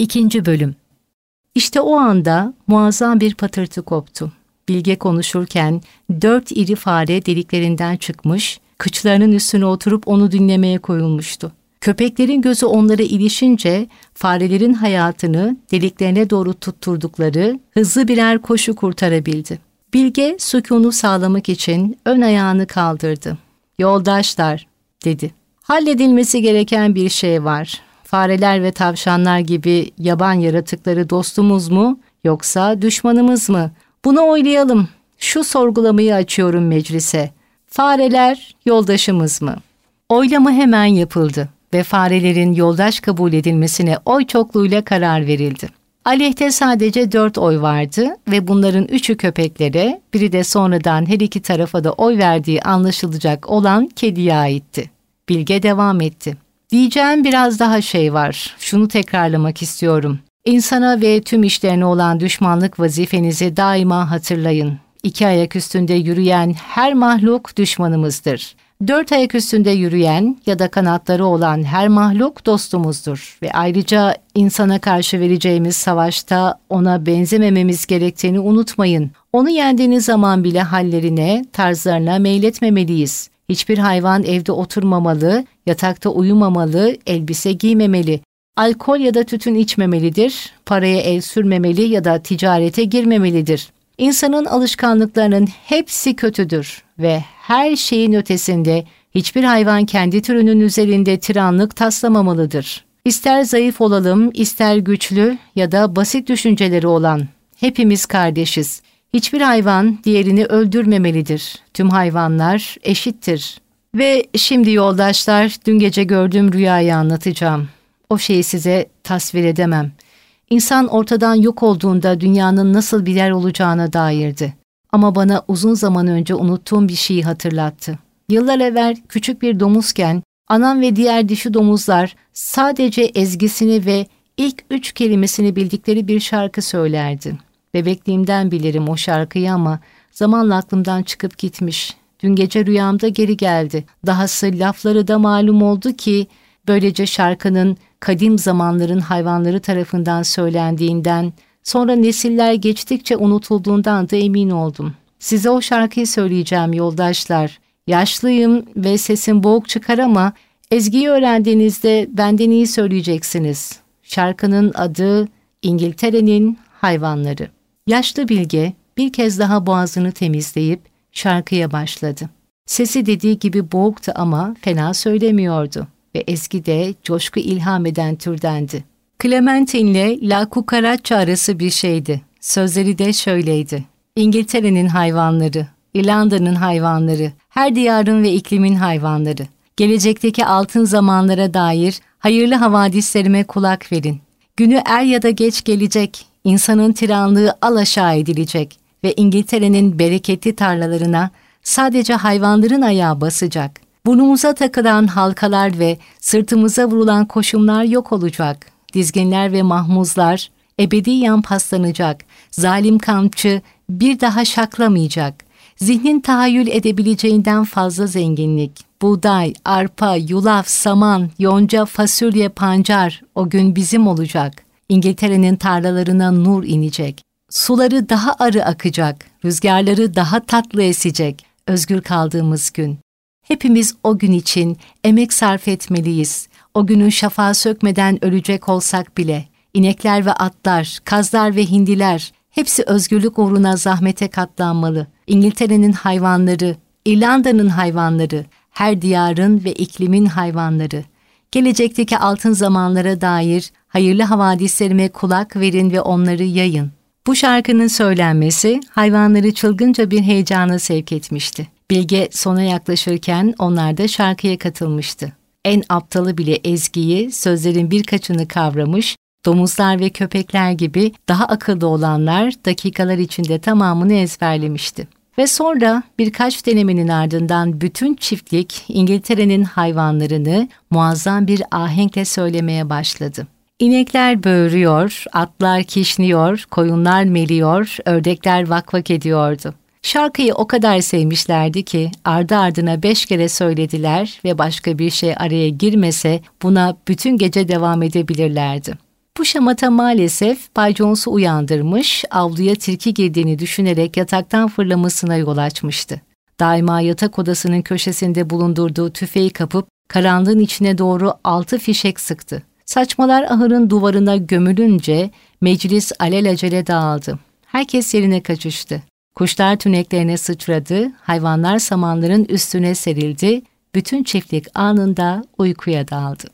İkinci Bölüm İşte o anda muazzam bir patırtı koptu. Bilge konuşurken dört iri fare deliklerinden çıkmış, kıçlarının üstüne oturup onu dinlemeye koyulmuştu. Köpeklerin gözü onlara ilişince farelerin hayatını deliklerine doğru tutturdukları hızlı birer koşu kurtarabildi. Bilge sükunu sağlamak için ön ayağını kaldırdı. Yoldaşlar, dedi. Halledilmesi gereken bir şey var. Fareler ve tavşanlar gibi yaban yaratıkları dostumuz mu yoksa düşmanımız mı? Bunu oylayalım. Şu sorgulamayı açıyorum meclise. Fareler yoldaşımız mı? Oylama hemen yapıldı ve farelerin yoldaş kabul edilmesine oy çokluğuyla karar verildi. Aleyhte sadece dört oy vardı ve bunların üçü köpeklere, biri de sonradan her iki tarafa da oy verdiği anlaşılacak olan kediye aitti. Bilge devam etti. Diyeceğim biraz daha şey var. Şunu tekrarlamak istiyorum. İnsana ve tüm işlerine olan düşmanlık vazifenizi daima hatırlayın. İki ayak üstünde yürüyen her mahluk düşmanımızdır. Dört ayak üstünde yürüyen ya da kanatları olan her mahluk dostumuzdur ve ayrıca insana karşı vereceğimiz savaşta ona benzemememiz gerektiğini unutmayın. Onu yendiğiniz zaman bile hallerine, tarzlarına meyletmemeliyiz. Hiçbir hayvan evde oturmamalı, yatakta uyumamalı, elbise giymemeli. Alkol ya da tütün içmemelidir, paraya el sürmemeli ya da ticarete girmemelidir. İnsanın alışkanlıklarının hepsi kötüdür ve her şeyin ötesinde hiçbir hayvan kendi türünün üzerinde tiranlık taslamamalıdır. İster zayıf olalım, ister güçlü ya da basit düşünceleri olan, hepimiz kardeşiz. Hiçbir hayvan diğerini öldürmemelidir. Tüm hayvanlar eşittir. Ve şimdi yoldaşlar, dün gece gördüğüm rüyayı anlatacağım. O şeyi size tasvir edemem. İnsan ortadan yok olduğunda dünyanın nasıl bir yer olacağına dairdi. Ama bana uzun zaman önce unuttuğum bir şeyi hatırlattı. Yıllar evvel küçük bir domuzken anam ve diğer dişi domuzlar sadece ezgisini ve ilk üç kelimesini bildikleri bir şarkı söylerdi. Bebekliğimden bilirim o şarkıyı ama zamanla aklımdan çıkıp gitmiş. Dün gece rüyamda geri geldi. Dahası lafları da malum oldu ki böylece şarkının kadim zamanların hayvanları tarafından söylendiğinden, sonra nesiller geçtikçe unutulduğundan da emin oldum. Size o şarkıyı söyleyeceğim yoldaşlar. Yaşlıyım ve sesim boğuk çıkar ama ezgiyi öğrendiğinizde benden iyi söyleyeceksiniz. Şarkının adı İngiltere'nin hayvanları. Yaşlı bilge bir kez daha boğazını temizleyip şarkıya başladı. Sesi dediği gibi boğuktu ama fena söylemiyordu ve Ezgi de coşku ilham eden türdendi. Clementine'le La Cucaracha arası bir şeydi. Sözleri de şöyleydi. İngiltere'nin hayvanları, İrlanda'nın hayvanları, her diyarın ve iklimin hayvanları. Gelecekteki altın zamanlara dair hayırlı havadislerime kulak verin. Günü er ya da geç gelecek, insanın tiranlığı alaşağı edilecek ve İngiltere'nin bereketli tarlalarına sadece hayvanların ayağı basacak. Burnumuza takılan halkalar ve sırtımıza vurulan koşumlar yok olacak. Dizginler ve mahmuzlar ebediyen paslanacak. Zalim kamçı bir daha şaklamayacak. Zihnin tahayyül edebileceğinden fazla zenginlik. Buğday, arpa, yulaf, saman, yonca, fasulye, pancar o gün bizim olacak. İngiltere'nin tarlalarına nur inecek. Suları daha arı akacak, rüzgarları daha tatlı esecek. Özgür kaldığımız gün. Hepimiz o gün için emek sarf etmeliyiz. O günün şafağı sökmeden ölecek olsak bile. İnekler ve atlar, kazlar ve hindiler hepsi özgürlük uğruna zahmete katlanmalı. İngiltere'nin hayvanları, İrlanda'nın hayvanları, her diyarın ve iklimin hayvanları. Gelecekteki altın zamanlara dair hayırlı havadislerime kulak verin ve onları yayın. Bu şarkının söylenmesi hayvanları çılgınca bir heyecana sevk etmişti. Bilge sona yaklaşırken onlar da şarkıya katılmıştı. En aptalı bile ezgiyi, sözlerin birkaçını kavramış, domuzlar ve köpekler gibi daha akıllı olanlar dakikalar içinde tamamını ezberlemişti. Ve sonra birkaç denemenin ardından bütün çiftlik İngiltere'nin hayvanlarını muazzam bir ahenkle söylemeye başladı. İnekler böğürüyor, atlar kişniyor, koyunlar meliyor, ördekler vakvak ediyordu. Şarkıyı o kadar sevmişlerdi ki ardı ardına beş kere söylediler ve başka bir şey araya girmese buna bütün gece devam edebilirlerdi. Bu şamata maalesef Bay Jones'u uyandırmış, avluya tilki girdiğini düşünerek yataktan fırlamasına yol açmıştı. Daima yatak odasının köşesinde bulundurduğu tüfeği kapıp karanlığın içine doğru altı fişek sıktı. Saçmalar ahırın duvarına gömülünce meclis alelacele dağıldı. Herkes yerine kaçıştı. Kuşlar tüneklerine sıçradı, hayvanlar samanların üstüne serildi, bütün çiftlik anında uykuya daldı.